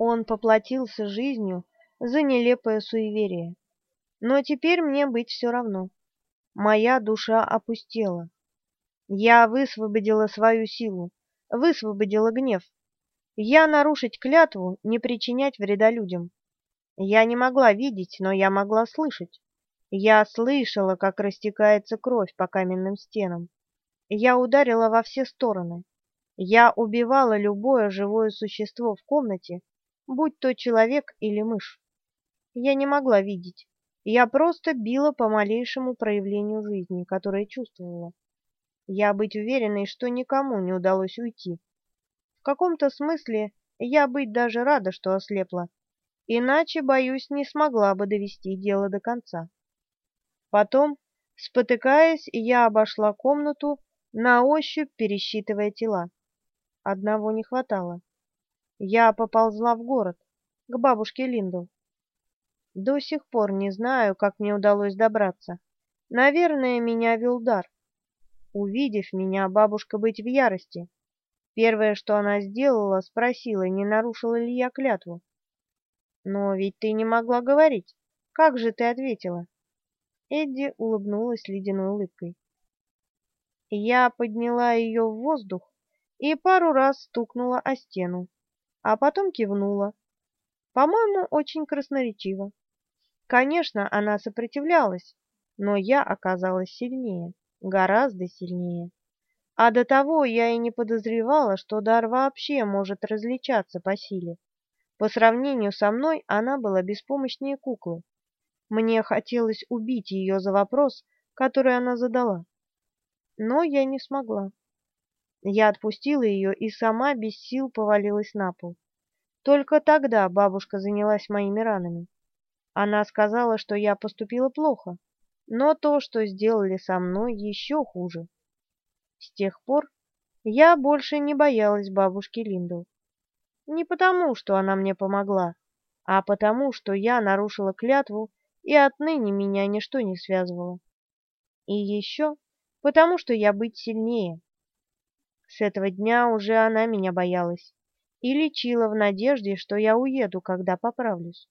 Он поплатился жизнью за нелепое суеверие. Но теперь мне быть все равно. Моя душа опустела. Я высвободила свою силу, высвободила гнев. Я нарушить клятву, не причинять вреда людям. Я не могла видеть, но я могла слышать. Я слышала, как растекается кровь по каменным стенам. Я ударила во все стороны. Я убивала любое живое существо в комнате, будь то человек или мышь. Я не могла видеть. Я просто била по малейшему проявлению жизни, которое чувствовала. Я быть уверенной, что никому не удалось уйти. В каком-то смысле я быть даже рада, что ослепла, Иначе, боюсь, не смогла бы довести дело до конца. Потом, спотыкаясь, я обошла комнату, на ощупь пересчитывая тела. Одного не хватало. Я поползла в город, к бабушке Линдл. До сих пор не знаю, как мне удалось добраться. Наверное, меня вел дар. Увидев меня, бабушка быть в ярости. Первое, что она сделала, спросила, не нарушила ли я клятву. Но ведь ты не могла говорить. Как же ты ответила? Эдди улыбнулась ледяной улыбкой. Я подняла ее в воздух и пару раз стукнула о стену, а потом кивнула. По-моему, очень красноречиво. Конечно, она сопротивлялась, но я оказалась сильнее, гораздо сильнее. А до того я и не подозревала, что дар вообще может различаться по силе. По сравнению со мной она была беспомощнее куклы. Мне хотелось убить ее за вопрос, который она задала. Но я не смогла. Я отпустила ее и сама без сил повалилась на пол. Только тогда бабушка занялась моими ранами. Она сказала, что я поступила плохо, но то, что сделали со мной, еще хуже. С тех пор я больше не боялась бабушки Линдл. Не потому, что она мне помогла, а потому, что я нарушила клятву, и отныне меня ничто не связывало. И еще потому, что я быть сильнее. С этого дня уже она меня боялась и лечила в надежде, что я уеду, когда поправлюсь.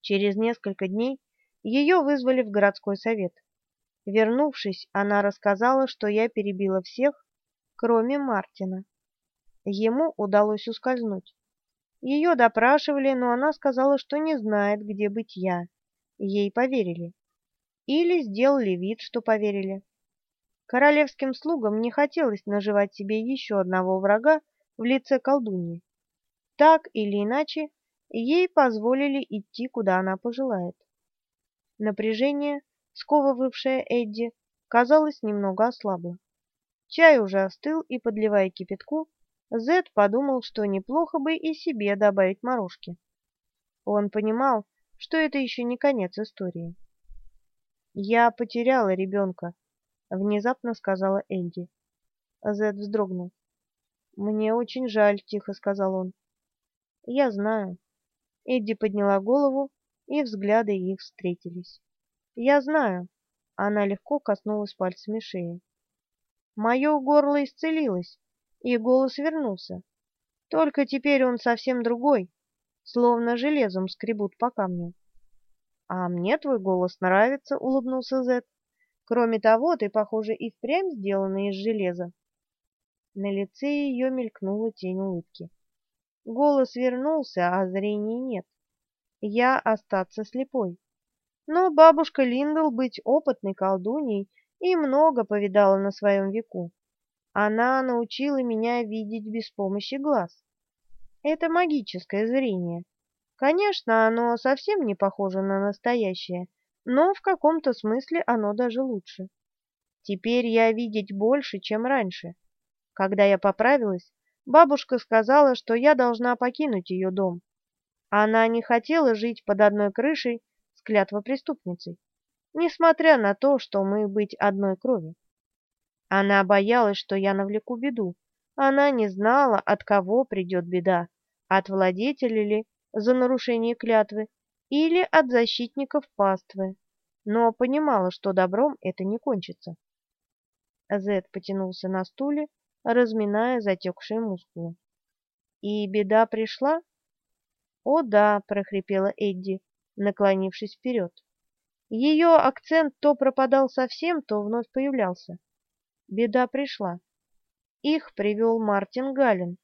Через несколько дней ее вызвали в городской совет. Вернувшись, она рассказала, что я перебила всех, кроме Мартина. Ему удалось ускользнуть. Ее допрашивали, но она сказала, что не знает, где быть я. Ей поверили. Или сделали вид, что поверили. Королевским слугам не хотелось наживать себе еще одного врага в лице колдуньи. Так или иначе, ей позволили идти, куда она пожелает. Напряжение, сковывавшее Эдди, казалось, немного ослабло. Чай уже остыл, и, подливая кипятку, Зед подумал, что неплохо бы и себе добавить морожки. Он понимал, что это еще не конец истории. «Я потеряла ребенка», — внезапно сказала Энди. Зед вздрогнул. «Мне очень жаль», — тихо сказал он. «Я знаю». Эдди подняла голову, и взгляды их встретились. «Я знаю». Она легко коснулась пальцами шеи. «Мое горло исцелилось, и голос вернулся. Только теперь он совсем другой, словно железом скребут по камню. «А мне твой голос нравится», — улыбнулся Зет. «Кроме того, ты, похоже, и впрямь сделана из железа». На лице ее мелькнула тень улыбки. Голос вернулся, а зрения нет. Я остаться слепой. Но бабушка Линдл быть опытной колдуней и много повидала на своем веку. Она научила меня видеть без помощи глаз. Это магическое зрение. Конечно, оно совсем не похоже на настоящее, но в каком-то смысле оно даже лучше. Теперь я видеть больше, чем раньше. Когда я поправилась, бабушка сказала, что я должна покинуть ее дом. Она не хотела жить под одной крышей с клятвопреступницей, несмотря на то, что мы быть одной крови. Она боялась, что я навлеку беду. Она не знала, от кого придет беда, от владетеля ли за нарушение клятвы или от защитников паствы, но понимала, что добром это не кончится. Зед потянулся на стуле, разминая затекшие мускулы. И беда пришла? «О да», — прохрипела Эдди, наклонившись вперед. Ее акцент то пропадал совсем, то вновь появлялся. Беда пришла. Их привел Мартин Галлен,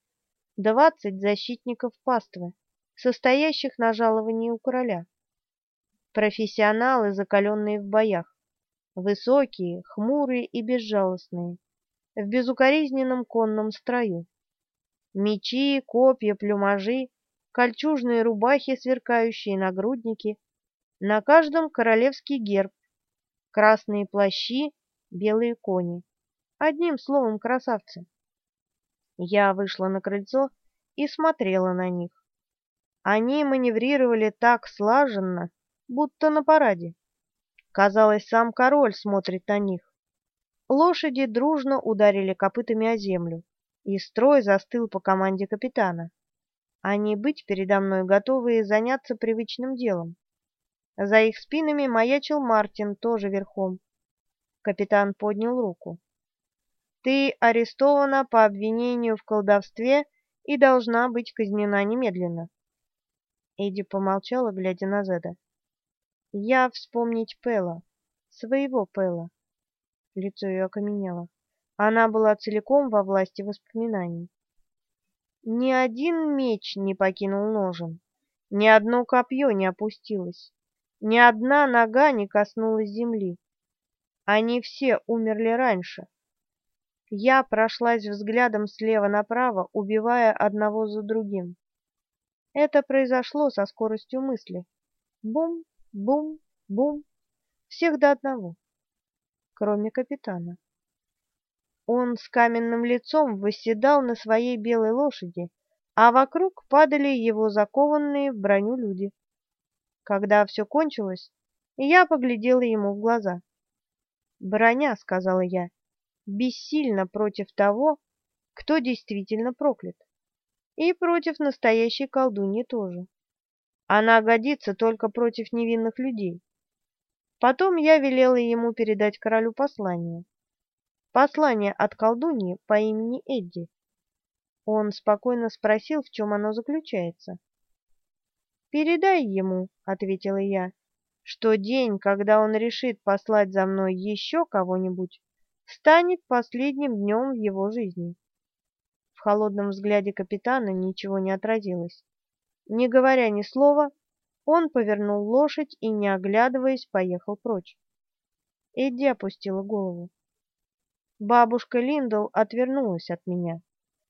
двадцать защитников паствы, состоящих на жаловании у короля. Профессионалы, закаленные в боях, высокие, хмурые и безжалостные, в безукоризненном конном строю. Мечи, копья, плюмажи, кольчужные рубахи, сверкающие нагрудники, на каждом королевский герб, красные плащи, белые кони. Одним словом, красавцы. Я вышла на крыльцо и смотрела на них. Они маневрировали так слаженно, будто на параде. Казалось, сам король смотрит на них. Лошади дружно ударили копытами о землю, и строй застыл по команде капитана. Они быть передо мной готовые заняться привычным делом. За их спинами маячил Мартин, тоже верхом. Капитан поднял руку. «Ты арестована по обвинению в колдовстве и должна быть казнена немедленно». Эдди помолчала, глядя на Зеда. «Я вспомнить Пэла, своего Пэла». Лицо ее окаменело. Она была целиком во власти воспоминаний. Ни один меч не покинул ножен, ни одно копье не опустилось. Ни одна нога не коснулась земли. Они все умерли раньше. Я прошлась взглядом слева направо, убивая одного за другим. Это произошло со скоростью мысли. Бум, бум, бум. Всех до одного. Кроме капитана. Он с каменным лицом восседал на своей белой лошади, а вокруг падали его закованные в броню люди. Когда все кончилось, я поглядела ему в глаза. «Броня», — сказала я, — «бессильна против того, кто действительно проклят. И против настоящей колдуньи тоже. Она годится только против невинных людей». Потом я велела ему передать королю послание. Послание от колдуньи по имени Эдди. Он спокойно спросил, в чем оно заключается. «Передай ему», — ответила я, — «что день, когда он решит послать за мной еще кого-нибудь, станет последним днем в его жизни». Холодном взгляде капитана ничего не отразилось. Не говоря ни слова, он повернул лошадь и, не оглядываясь, поехал прочь. Эдди опустила голову. Бабушка Линдл отвернулась от меня.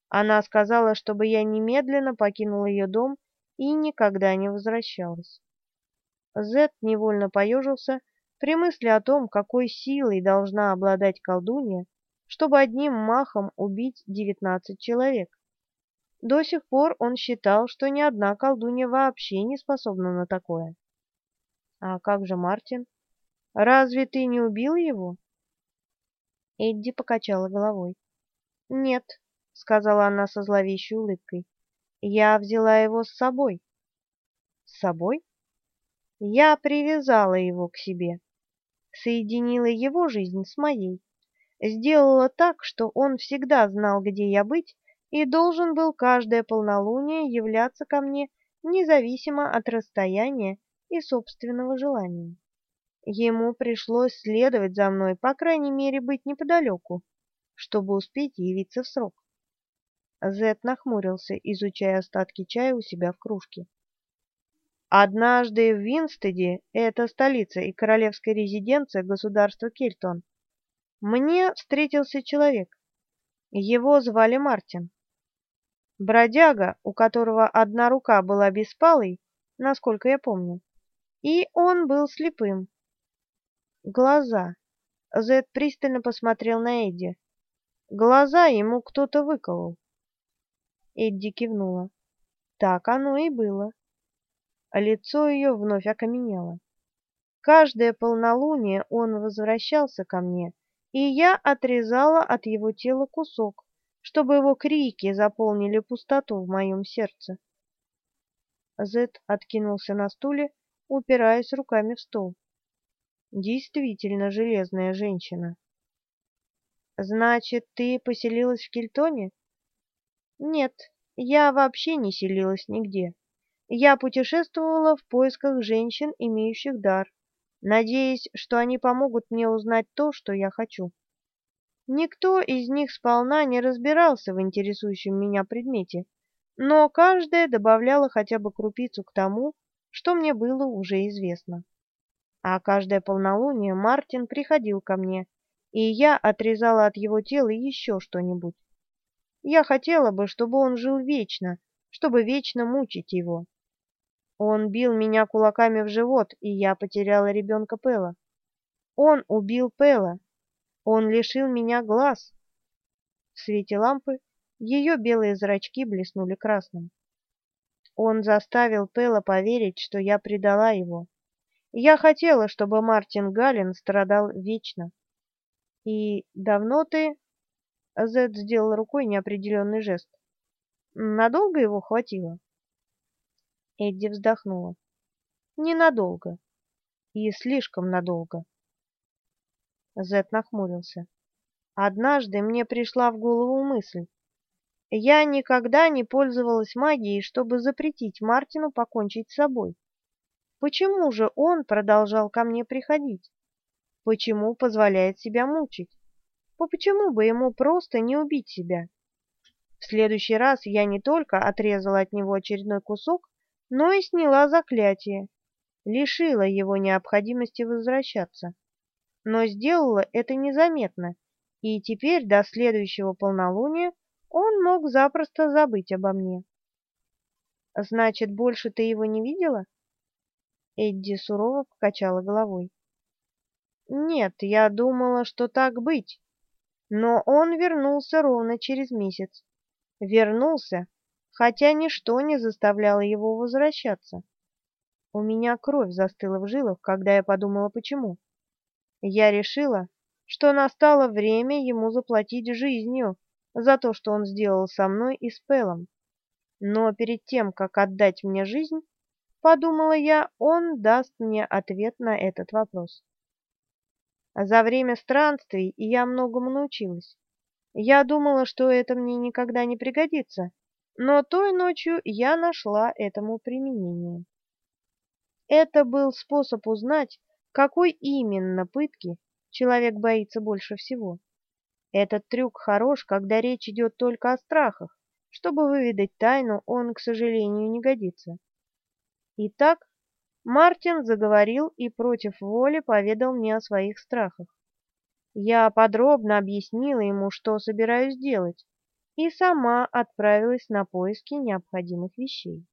Она сказала, чтобы я немедленно покинул ее дом и никогда не возвращалась. Зет невольно поежился при мысли о том, какой силой должна обладать колдунья, чтобы одним махом убить девятнадцать человек. До сих пор он считал, что ни одна колдунья вообще не способна на такое. А как же Мартин? Разве ты не убил его? Эдди покачала головой. Нет, сказала она со зловещей улыбкой. Я взяла его с собой. С собой? Я привязала его к себе, соединила его жизнь с моей, сделала так, что он всегда знал, где я быть, и должен был каждое полнолуние являться ко мне независимо от расстояния и собственного желания. Ему пришлось следовать за мной, по крайней мере, быть неподалеку, чтобы успеть явиться в срок. Зет нахмурился, изучая остатки чая у себя в кружке. Однажды в Винстеде, это столица и королевская резиденция государства Кельтон, мне встретился человек. Его звали Мартин. Бродяга, у которого одна рука была беспалой, насколько я помню, и он был слепым. Глаза. Зет пристально посмотрел на Эдди. Глаза ему кто-то выколол. Эдди кивнула. Так оно и было. Лицо ее вновь окаменело. Каждое полнолуние он возвращался ко мне, и я отрезала от его тела кусок, чтобы его крики заполнили пустоту в моем сердце. Зет откинулся на стуле, упираясь руками в стол. Действительно железная женщина. Значит, ты поселилась в Кельтоне? Нет, я вообще не селилась нигде. я путешествовала в поисках женщин, имеющих дар, надеясь, что они помогут мне узнать то, что я хочу. Никто из них сполна не разбирался в интересующем меня предмете, но каждая добавляла хотя бы крупицу к тому, что мне было уже известно. А каждое полнолуние Мартин приходил ко мне, и я отрезала от его тела еще что-нибудь. Я хотела бы, чтобы он жил вечно, чтобы вечно мучить его. Он бил меня кулаками в живот, и я потеряла ребенка Пэла. Он убил Пэла. Он лишил меня глаз. В свете лампы ее белые зрачки блеснули красным. Он заставил Пэла поверить, что я предала его. Я хотела, чтобы Мартин Галлен страдал вечно. И давно ты... Зед сделал рукой неопределенный жест. Надолго его хватило? Эдди вздохнула. Ненадолго. И слишком надолго. Зед нахмурился. Однажды мне пришла в голову мысль. Я никогда не пользовалась магией, чтобы запретить Мартину покончить с собой. Почему же он продолжал ко мне приходить? Почему позволяет себя мучить? Почему бы ему просто не убить себя? В следующий раз я не только отрезала от него очередной кусок, но и сняла заклятие, лишила его необходимости возвращаться. Но сделала это незаметно, и теперь до следующего полнолуния он мог запросто забыть обо мне. «Значит, больше ты его не видела?» Эдди сурово покачала головой. «Нет, я думала, что так быть. Но он вернулся ровно через месяц. Вернулся, хотя ничто не заставляло его возвращаться. У меня кровь застыла в жилах, когда я подумала, почему. Я решила, что настало время ему заплатить жизнью за то, что он сделал со мной и с Пелом. Но перед тем, как отдать мне жизнь, подумала я, он даст мне ответ на этот вопрос. За время странствий я многому научилась. Я думала, что это мне никогда не пригодится, но той ночью я нашла этому применение. Это был способ узнать, какой именно пытки человек боится больше всего. Этот трюк хорош, когда речь идет только о страхах. Чтобы выведать тайну, он, к сожалению, не годится. Итак, Мартин заговорил и против воли поведал мне о своих страхах. Я подробно объяснила ему, что собираюсь делать, и сама отправилась на поиски необходимых вещей.